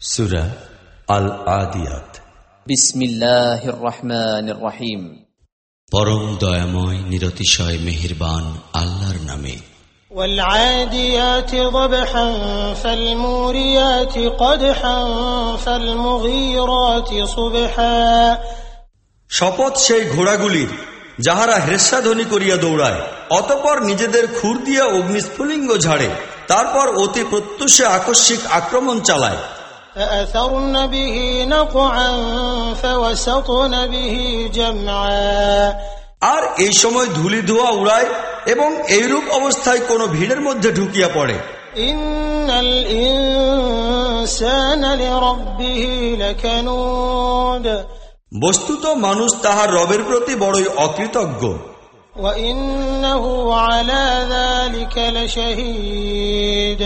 সুরা আল আদিয়াত بسم الله الرحمن الرحيم পরম দয়াময় নিরতিশয় মেহেরবান আল্লাহর নামে والعاديات ضبحا فالموريات قدحا فالمغيرات صبحا শপথ সেই ঘোড়াগুলির যাহারা হেস্যাধ্বনি করিয়া দৌড়ায় অতপর নিজেদের খুর দিয়া অগ্নিস্ফুলিঙ্গ ঝাড়ে তারপর অতি প্রত্যুষে আকস্মিক আক্রমণ চালায় فأثرن به نقعا فوسطن به جمعا আর এই সময় ধুলি ধোয়া উড়ায় এবং এইরূপ অবস্থায় কোনো ভিড়ের মধ্যে ঢুকিয়া পড়ে إن الإنسان لربه لكنود বস্তুত মানুষ তাহার রবের প্রতি বড়ই অকৃতজ্ঞ وإنه على ذلك لشهيد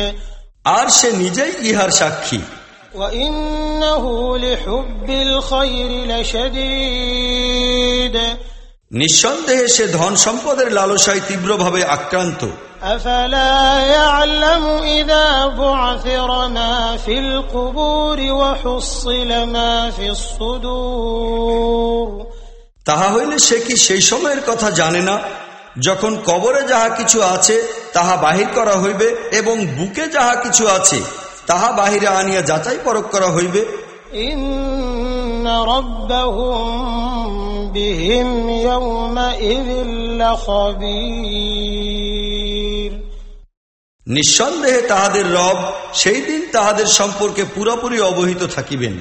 আর সে নিজেই ইহার সাক্ষী নিঃসন্দেহে সে ধন সম্পদের লালসায় তীব্রভাবে আক্রান্ত। তাহা হইলে সে কি সেই সময়ের কথা জানে না? যখন কবরে যাহা কিছু আছে তাহা বাহির করা হইবে এবং বুকে যাহা কিছু আছে তাহা বাহিরে আনিয়া যাচাই পরক করা হইবে। নিঃসন্দেহে তাহাদের রব সেই দিন তাহাদের সম্পর্কে পুরাপুরি অবহিত থাকিবেন।